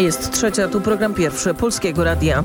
Jest trzecia, tu program pierwszy Polskiego Radia.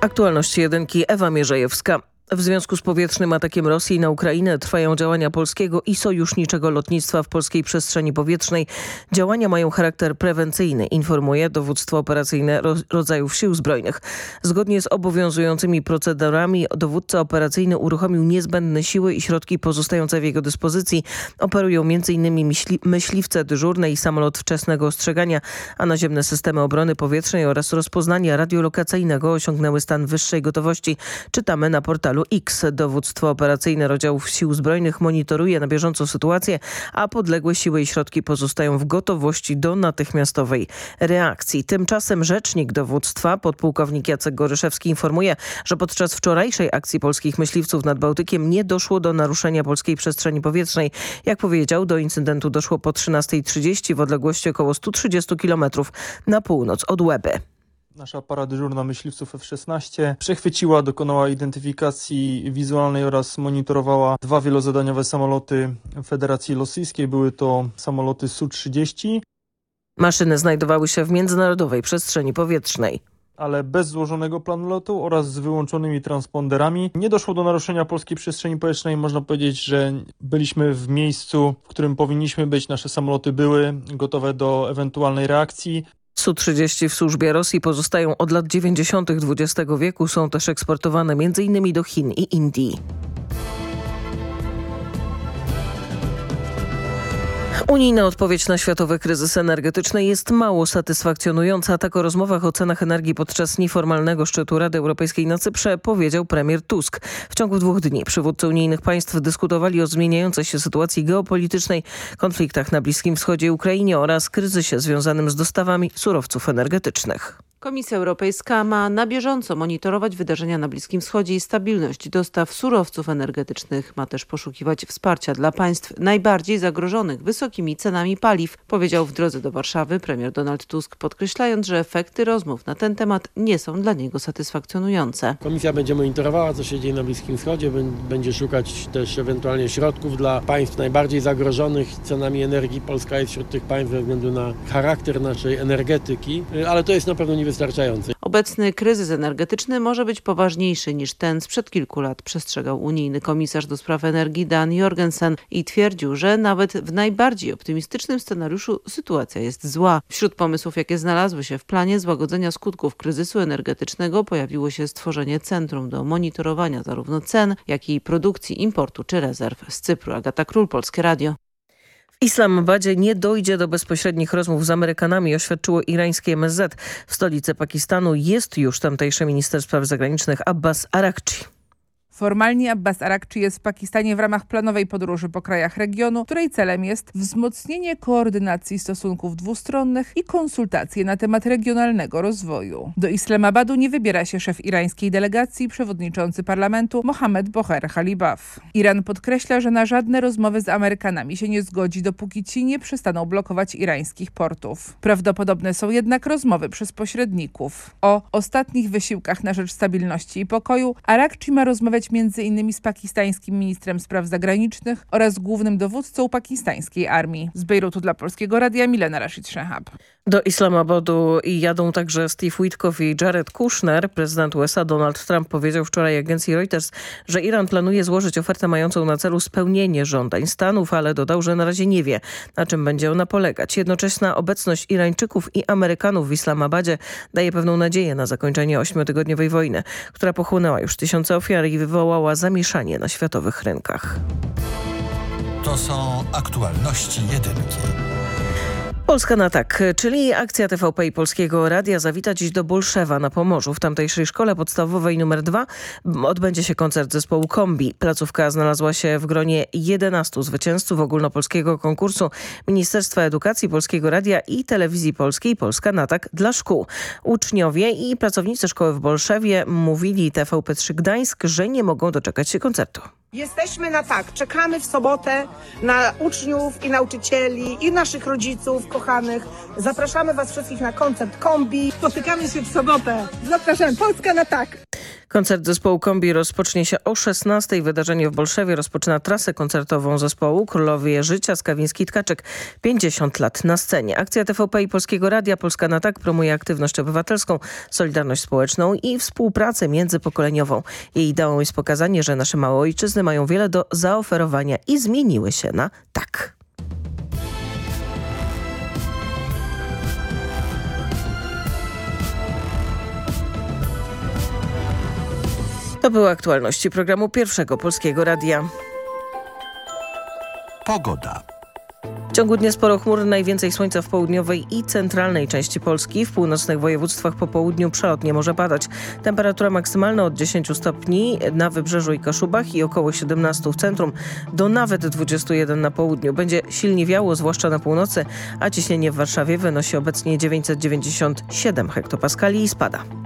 Aktualności jedynki Ewa Mierzejewska. W związku z powietrznym atakiem Rosji na Ukrainę trwają działania polskiego i sojuszniczego lotnictwa w polskiej przestrzeni powietrznej. Działania mają charakter prewencyjny, informuje dowództwo operacyjne rodzajów sił zbrojnych. Zgodnie z obowiązującymi procedurami dowódca operacyjny uruchomił niezbędne siły i środki pozostające w jego dyspozycji. Operują m.in. Myśli myśliwce dyżurne i samolot wczesnego ostrzegania, a naziemne systemy obrony powietrznej oraz rozpoznania radiolokacyjnego osiągnęły stan wyższej gotowości. Czytamy na portalu portalu X. Dowództwo operacyjne oddziałów sił zbrojnych monitoruje na bieżąco sytuację, a podległe siły i środki pozostają w gotowości do natychmiastowej reakcji. Tymczasem rzecznik dowództwa, podpułkownik Jacek Goryszewski informuje, że podczas wczorajszej akcji polskich myśliwców nad Bałtykiem nie doszło do naruszenia polskiej przestrzeni powietrznej. Jak powiedział, do incydentu doszło po 13.30 w odległości około 130 km na północ od Łeby. Nasza para dyżurna myśliwców F-16 przechwyciła, dokonała identyfikacji wizualnej oraz monitorowała dwa wielozadaniowe samoloty Federacji Rosyjskiej. Były to samoloty Su-30. Maszyny znajdowały się w międzynarodowej przestrzeni powietrznej ale bez złożonego planu lotu oraz z wyłączonymi transponderami. Nie doszło do naruszenia polskiej przestrzeni powietrznej. Można powiedzieć, że byliśmy w miejscu, w którym powinniśmy być. Nasze samoloty były gotowe do ewentualnej reakcji. Su-30 w służbie Rosji pozostają od lat 90. XX wieku. Są też eksportowane m.in. do Chin i Indii. Unijna odpowiedź na światowy kryzys energetyczny jest mało satysfakcjonująca. Tak o rozmowach o cenach energii podczas nieformalnego szczytu Rady Europejskiej na Cyprze powiedział premier Tusk. W ciągu dwóch dni przywódcy unijnych państw dyskutowali o zmieniającej się sytuacji geopolitycznej, konfliktach na Bliskim Wschodzie i Ukrainie oraz kryzysie związanym z dostawami surowców energetycznych. Komisja Europejska ma na bieżąco monitorować wydarzenia na Bliskim Wschodzie i stabilność dostaw surowców energetycznych. Ma też poszukiwać wsparcia dla państw najbardziej zagrożonych wysokimi cenami paliw, powiedział w drodze do Warszawy premier Donald Tusk, podkreślając, że efekty rozmów na ten temat nie są dla niego satysfakcjonujące. Komisja będzie monitorowała, co się dzieje na Bliskim Wschodzie, będzie szukać też ewentualnie środków dla państw najbardziej zagrożonych cenami energii. Polska jest wśród tych państw ze względu na charakter naszej energetyki, ale to jest na pewno niewystarczające wystarczający. Obecny kryzys energetyczny może być poważniejszy niż ten sprzed kilku lat, przestrzegał unijny komisarz do spraw energii Dan Jorgensen i twierdził, że nawet w najbardziej optymistycznym scenariuszu sytuacja jest zła. Wśród pomysłów, jakie znalazły się w planie złagodzenia skutków kryzysu energetycznego pojawiło się stworzenie centrum do monitorowania zarówno cen, jak i produkcji, importu czy rezerw. Z Cypru Agata Król, Polskie Radio. W Islamabadzie nie dojdzie do bezpośrednich rozmów z Amerykanami, oświadczyło irańskie MSZ. W stolicy Pakistanu jest już tamtejszy minister spraw zagranicznych Abbas Arakci. Formalnie Abbas Arakci jest w Pakistanie w ramach planowej podróży po krajach regionu, której celem jest wzmocnienie koordynacji stosunków dwustronnych i konsultacje na temat regionalnego rozwoju. Do Islamabadu nie wybiera się szef irańskiej delegacji, przewodniczący parlamentu Mohamed Boher Halibaf. Iran podkreśla, że na żadne rozmowy z Amerykanami się nie zgodzi, dopóki ci nie przestaną blokować irańskich portów. Prawdopodobne są jednak rozmowy przez pośredników. O ostatnich wysiłkach na rzecz stabilności i pokoju Arakci ma rozmawiać między innymi z pakistańskim ministrem spraw zagranicznych oraz głównym dowódcą pakistańskiej armii. Z Bejrutu dla Polskiego Radia Milena Rashid Shehab. Do Islamabadu jadą także Steve Witkoff i Jared Kushner. Prezydent USA Donald Trump powiedział wczoraj agencji Reuters, że Iran planuje złożyć ofertę mającą na celu spełnienie żądań Stanów, ale dodał, że na razie nie wie, na czym będzie ona polegać. Jednoczesna obecność Irańczyków i Amerykanów w Islamabadzie daje pewną nadzieję na zakończenie ośmiotygodniowej wojny, która pochłonęła już tysiące ofiar i wywołała zamieszanie na światowych rynkach. To są aktualności jedynki. Polska na tak, czyli akcja TVP i Polskiego Radia zawita dziś do Bolszewa na Pomorzu. W tamtejszej szkole podstawowej numer 2 odbędzie się koncert zespołu Kombi. Placówka znalazła się w gronie 11 zwycięzców ogólnopolskiego konkursu Ministerstwa Edukacji Polskiego Radia i Telewizji Polskiej Polska na tak dla szkół. Uczniowie i pracownicy szkoły w Bolszewie mówili TVP3 Gdańsk, że nie mogą doczekać się koncertu. Jesteśmy na tak, czekamy w sobotę na uczniów i nauczycieli i naszych rodziców kochanych. Zapraszamy Was wszystkich na koncert Kombi. Spotykamy się w sobotę. Zapraszam, Polska na tak. Koncert zespołu Kombi rozpocznie się o 16. Wydarzenie w Bolszewie rozpoczyna trasę koncertową zespołu Królowie Życia Skawiński-Tkaczek. 50 lat na scenie. Akcja TVP i Polskiego Radia Polska na Tak promuje aktywność obywatelską, solidarność społeczną i współpracę międzypokoleniową. Jej ideą jest pokazanie, że nasze małe ojczyzny mają wiele do zaoferowania i zmieniły się na tak. To były aktualności programu Pierwszego Polskiego Radia. Pogoda. W ciągu dnia sporo chmur, najwięcej słońca w południowej i centralnej części Polski. W północnych województwach po południu przelotnie może padać. Temperatura maksymalna od 10 stopni na Wybrzeżu i Kaszubach i około 17 w centrum, do nawet 21 na południu. Będzie silnie wiało, zwłaszcza na północy, a ciśnienie w Warszawie wynosi obecnie 997 hektopaskali i spada.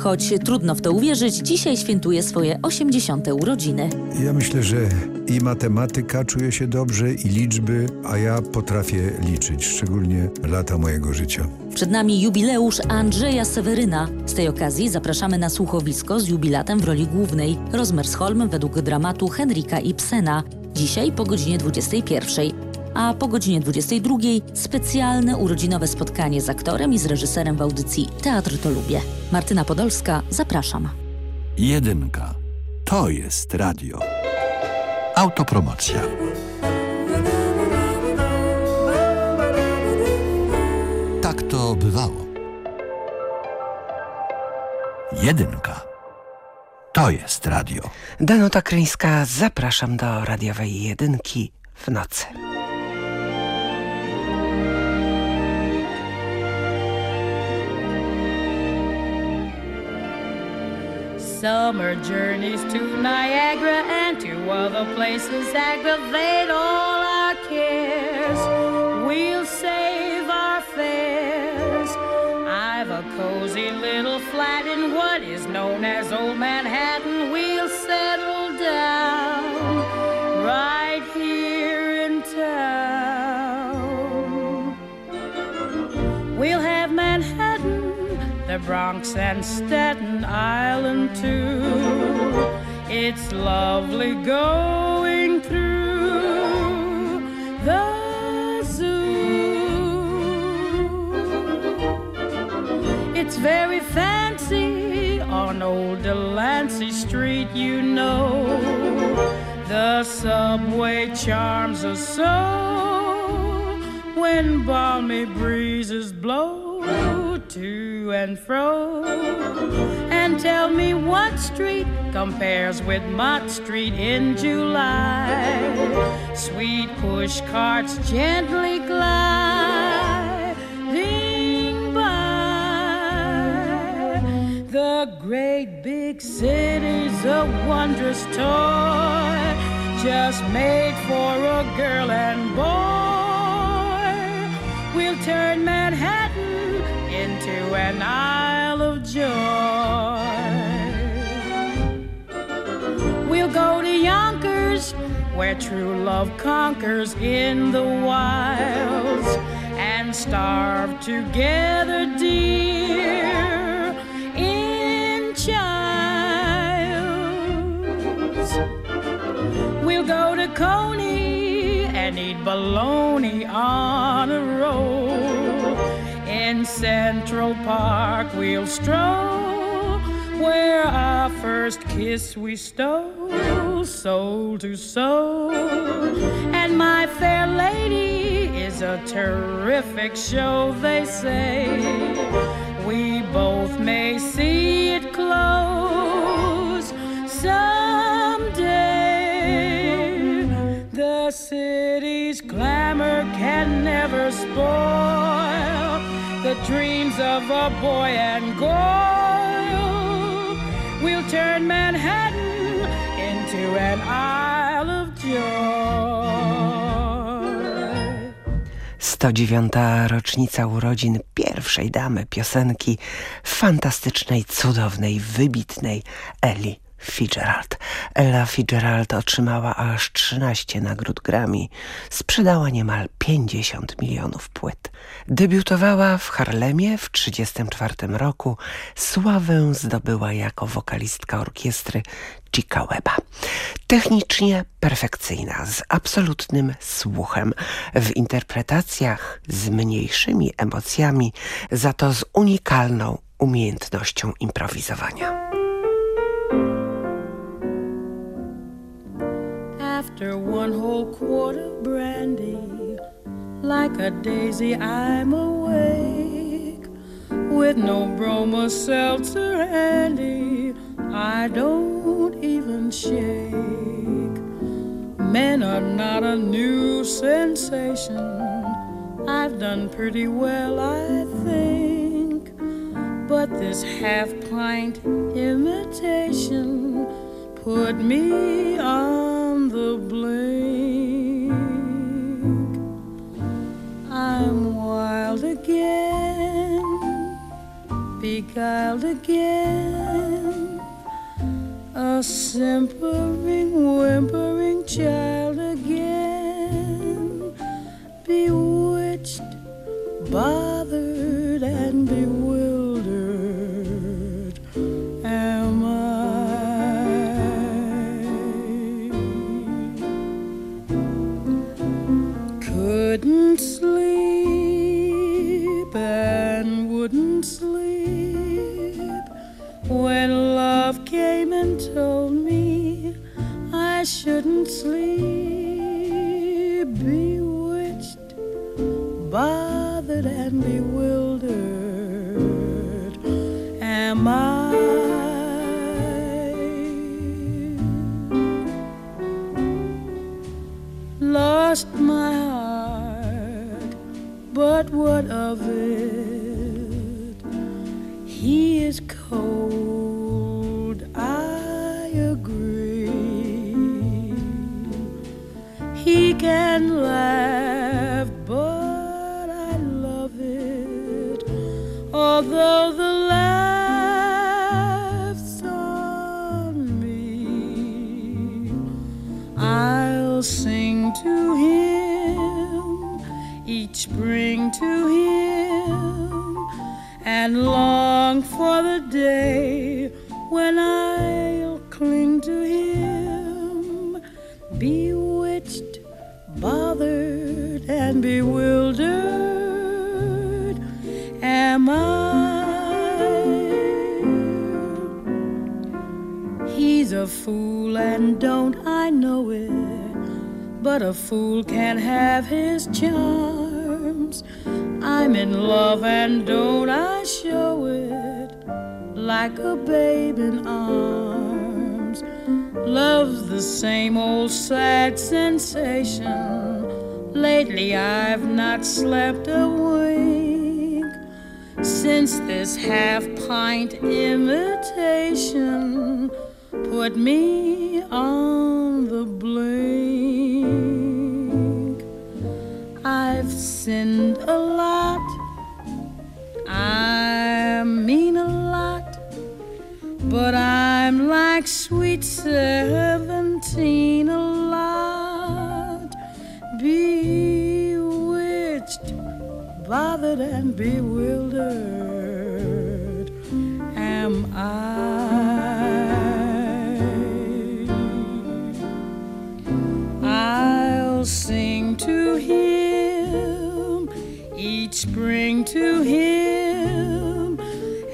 Choć trudno w to uwierzyć, dzisiaj świętuje swoje 80. urodziny. Ja myślę, że i matematyka czuje się dobrze, i liczby, a ja potrafię liczyć, szczególnie lata mojego życia. Przed nami jubileusz Andrzeja Seweryna. Z tej okazji zapraszamy na słuchowisko z jubilatem w roli głównej Rozmersholm według dramatu Henryka Ibsena. Dzisiaj po godzinie 21 a po godzinie 22 specjalne urodzinowe spotkanie z aktorem i z reżyserem w audycji Teatr to lubię. Martyna Podolska, zapraszam. Jedynka. To jest radio. Autopromocja. Tak to bywało. Jedynka. To jest radio. Danuta Kryńska, zapraszam do radiowej jedynki w nocy. Summer journeys to Niagara and to other places aggravate all our cares. We'll save our fares. I've a cozy little flat in what is known as Old Manhattan. Bronx and Staten Island too. It's lovely going through the zoo. It's very fancy on old Delancey Street, you know. The subway charms us so when balmy breezes blow to and fro. And tell me what street compares with Mott Street in July. Sweet push carts gently gliding by. The great big city's a wondrous toy, just made for a girl and boy. We'll turn Manhattan an Isle of Joy. We'll go to Yonkers, where true love conquers in the wilds, and starve together, dear, in Childs. We'll go to Coney and eat bologna on a roll in Central Park we'll stroll, where our first kiss we stole, soul to soul. And my fair lady is a terrific show, they say. We both may see it close dreams of a boy and girl. Turn Manhattan into an Isle of Joy. 109. rocznica urodzin pierwszej damy piosenki fantastycznej, cudownej, wybitnej Eli Fitzgerald. Ella Fitzgerald otrzymała aż 13 nagród Grammy, sprzedała niemal 50 milionów płyt. Debiutowała w Harlemie w 1934 roku, sławę zdobyła jako wokalistka orkiestry Chica Weba. Technicznie perfekcyjna, z absolutnym słuchem, w interpretacjach z mniejszymi emocjami, za to z unikalną umiejętnością improwizowania. After one whole quart of brandy, like a daisy, I'm awake with no Bromo Seltzer handy. I don't even shake. Men are not a new sensation. I've done pretty well, I think. But this half pint imitation put me on the blink. I'm wild again, beguiled again, a simpering, whimpering child again, bewitched, bothered, Bewitched, bothered, and bewildered. Am I? Lost my heart, but what of it? A fool can have his charms. I'm in love, and don't I show it like a babe in arms? Love's the same old sad sensation. Lately, I've not slept a wink since this half pint imitation put me on the blink. Sinned a lot, I mean a lot, but I'm like sweet seventeen a lot, bewitched, bothered, and bewildered. Am I? I'll sing to him spring to him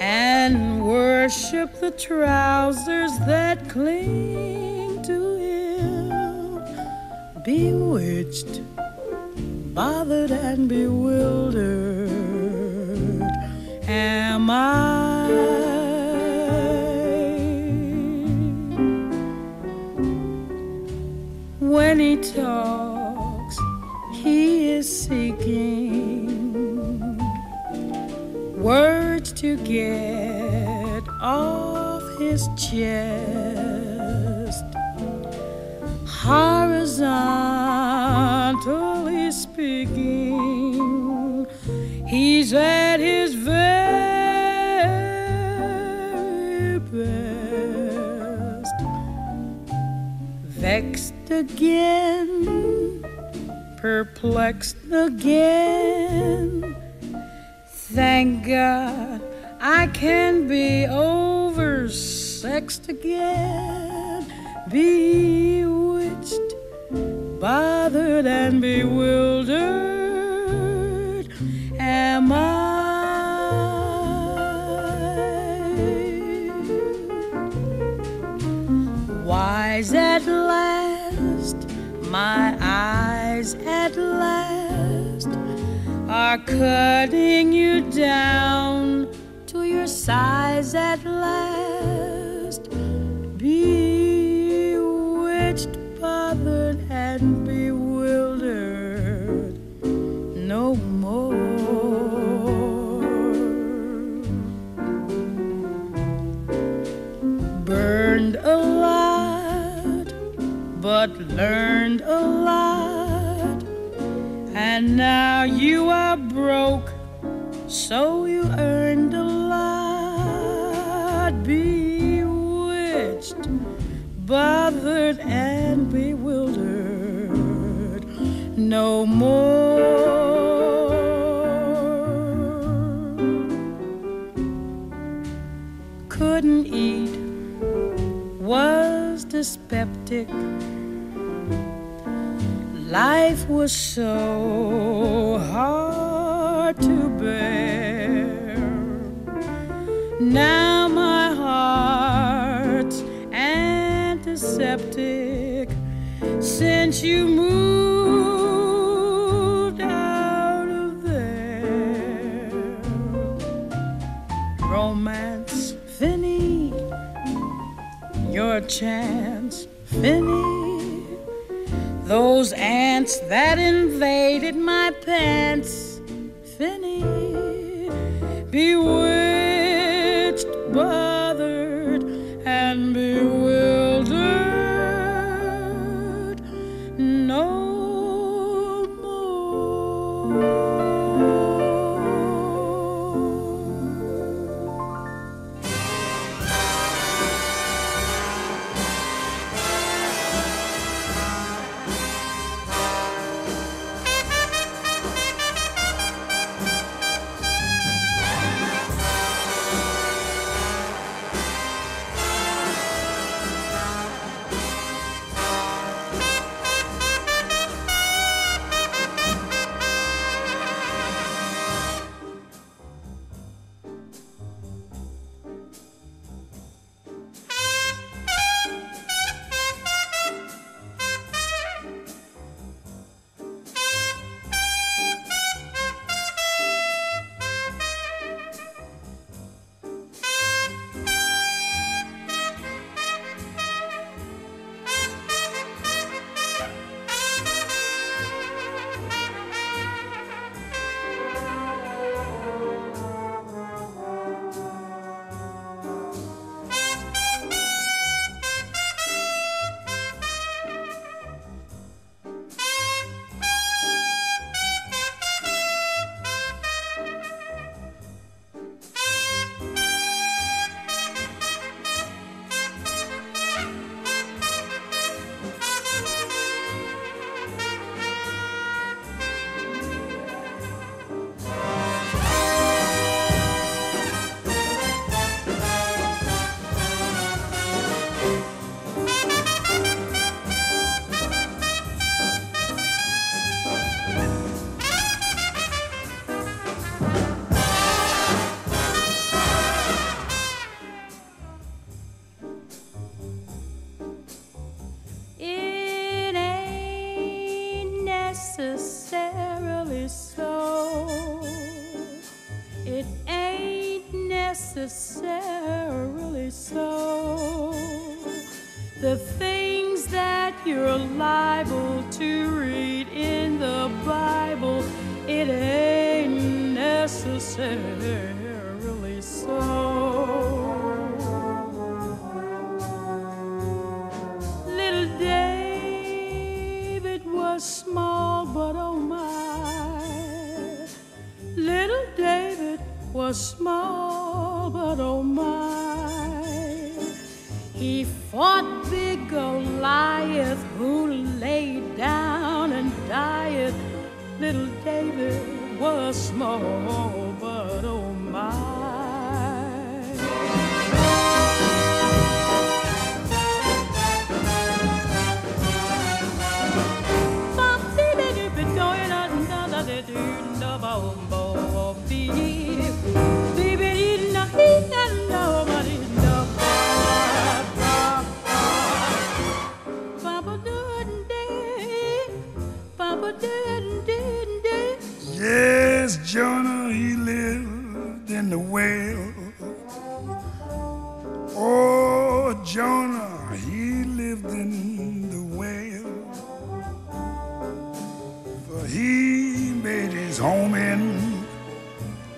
and worship the trousers that cling to him. Bewitched, bothered, and bewildered. Am I? When he talks, he is seeking words to get off his chest. Horizontally speaking, he's at his very best. Vexed again, perplexed again. Thank God I can be oversexed again, bewitched, bothered, and bewildered. Am I wise at last? My eyes at last are cutting you down to your size at last. Bewitched, bothered, and bewildered. No more. Burned a lot, but learned a lot. And now you are broke, so you earned a lot. Bewitched, bothered, and bewildered. No more. Couldn't eat, was dyspeptic. Life was so hard to bear. Now my heart's antiseptic since you moved out of there. Romance, Finny, your chance, Finny. Those ants that Yes, Jonah, he lived in the whale. Oh, Jonah, he lived in the whale. For he made his home in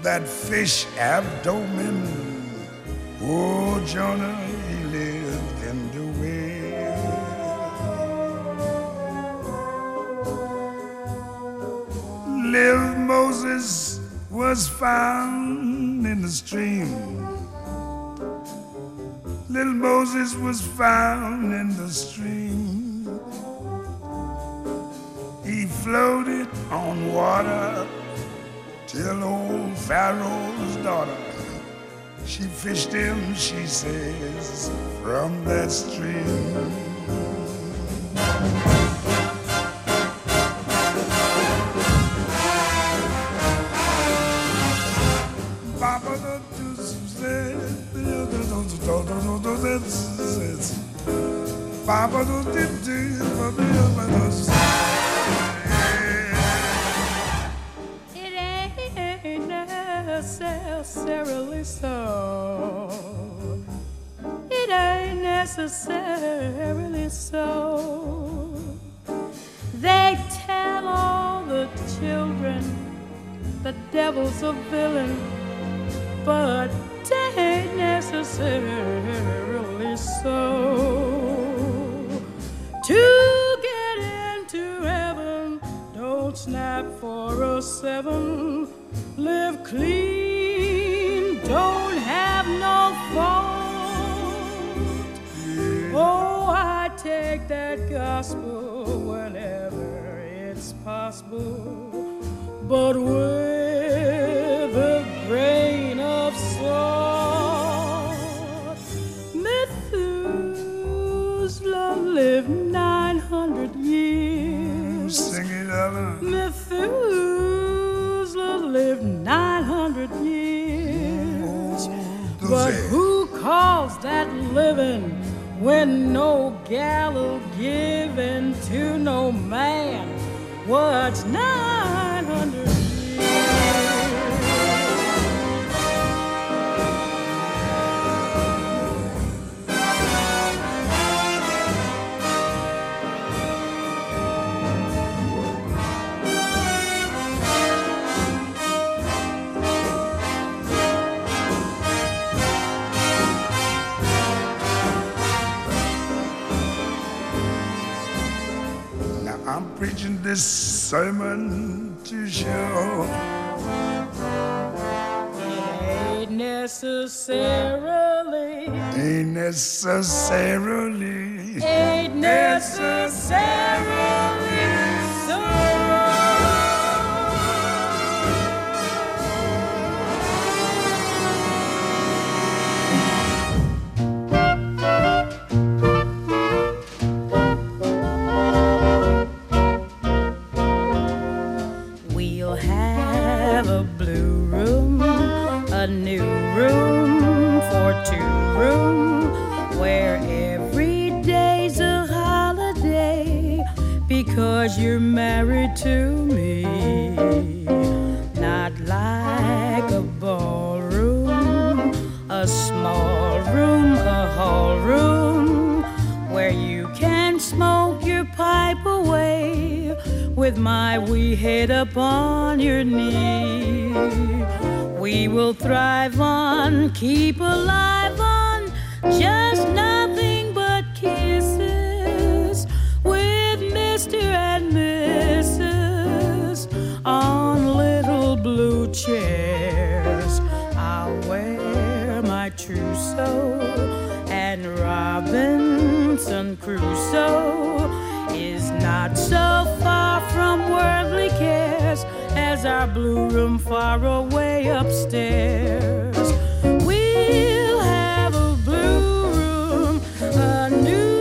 that fish abdomen. Oh, Jonah, was found in the stream. Little Moses was found in the stream. He floated on water till old Pharaoh's daughter. She fished him, she says, from that stream. quando te take that gospel whenever it's possible, but with a grain of salt. Methuselah lived 900 years. Sing it, Ella. Methuselah lived 900 years. Oh, but who calls that living when no gallows given to no man? What's 900 preaching this sermon to show. Ain't necessarily, ain't necessarily. Ain't necessarily with my wee head upon your knee. We will thrive on, keep alive on just nothing but kisses with Mr. and Mrs. on little blue chairs. I'll wear my trousseau and Robinson Crusoe is not so worldly cares as our blue room far away upstairs. We'll have a blue room, a new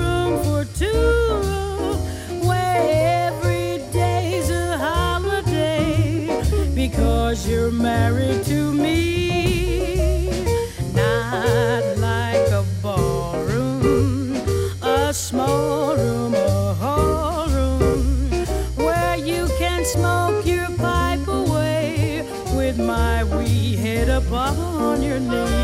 room for two, where every day's a holiday because you're married to me. Upon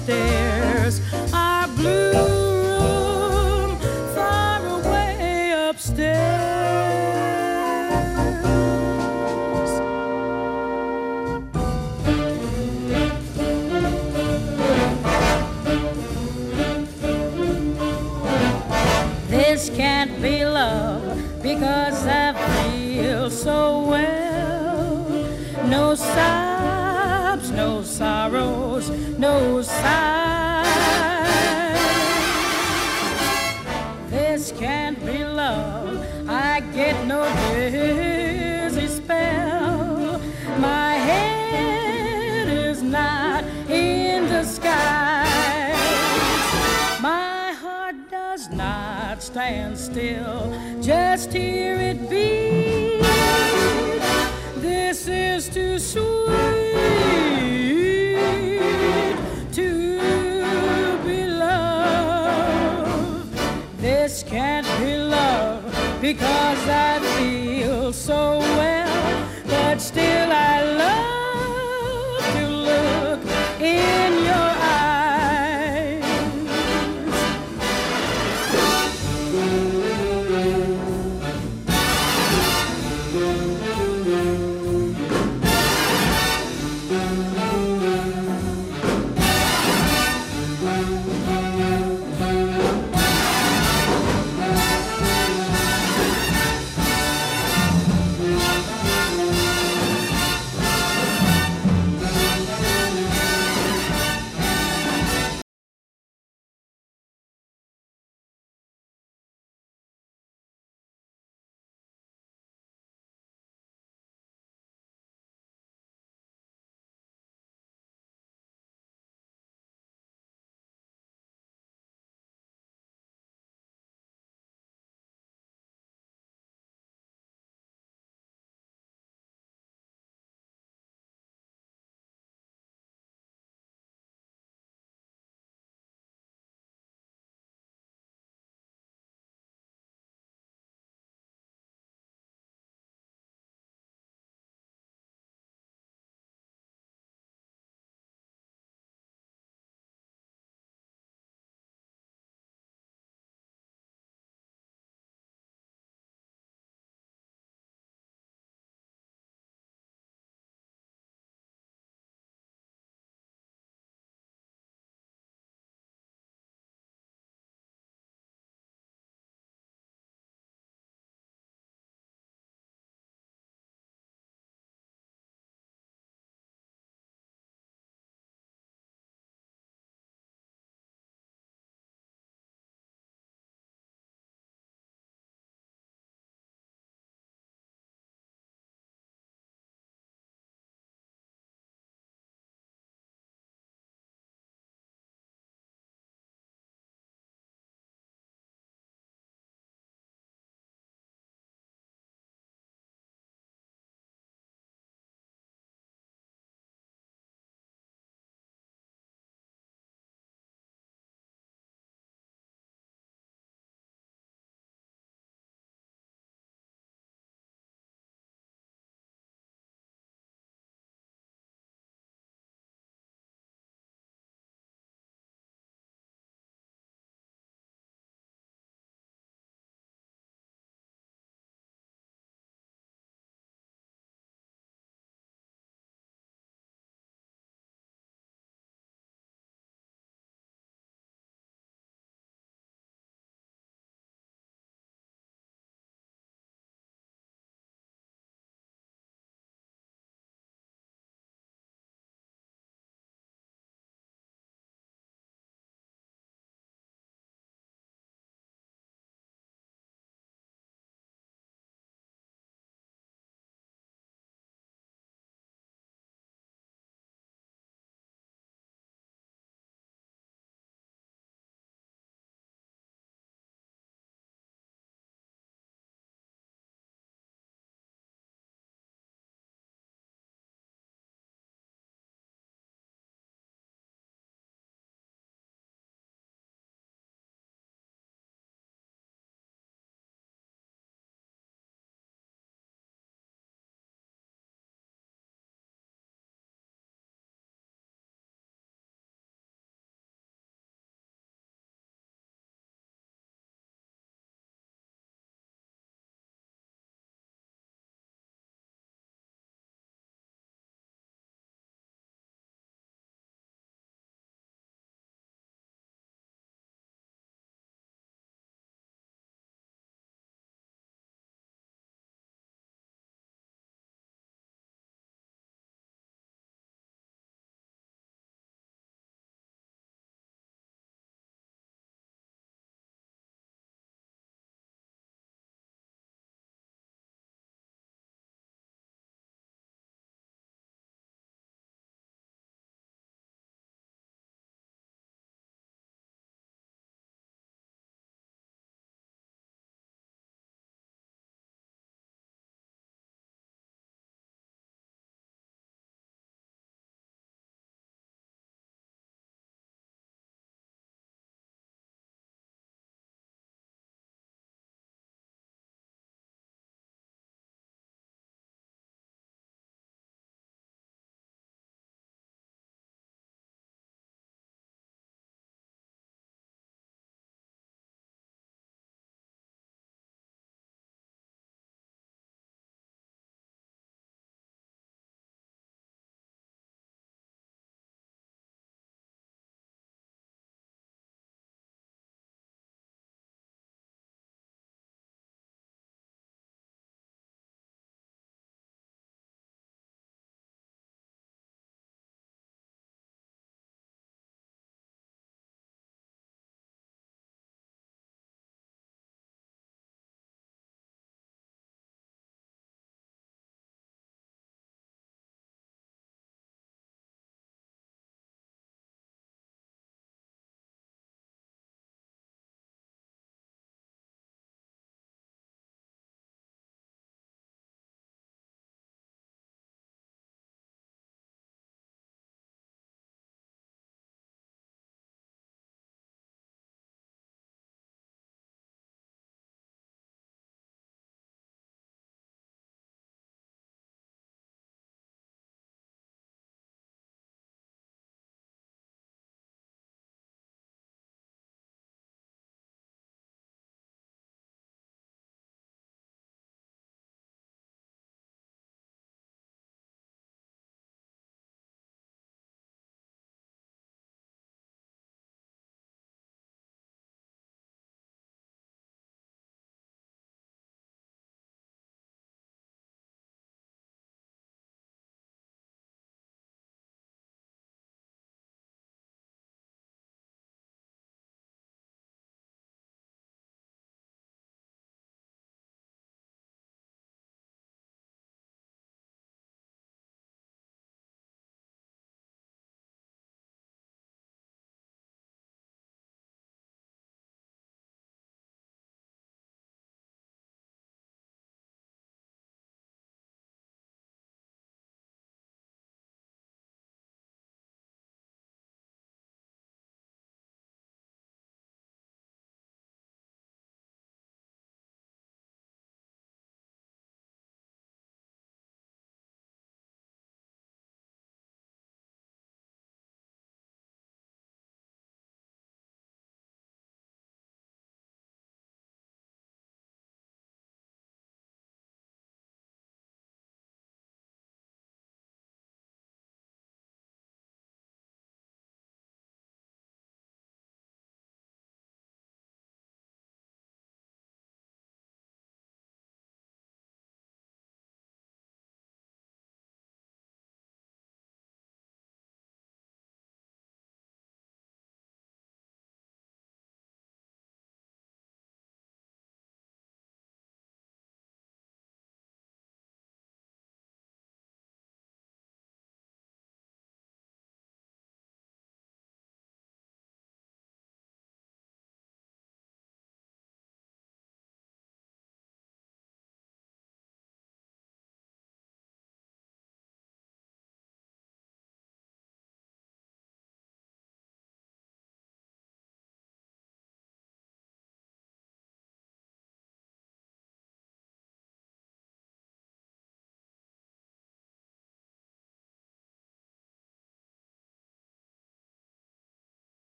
away upstairs. Our blue room far away upstairs. This can't be love because I feel so well. No sobs, no sorrows, no sign. Because I feel so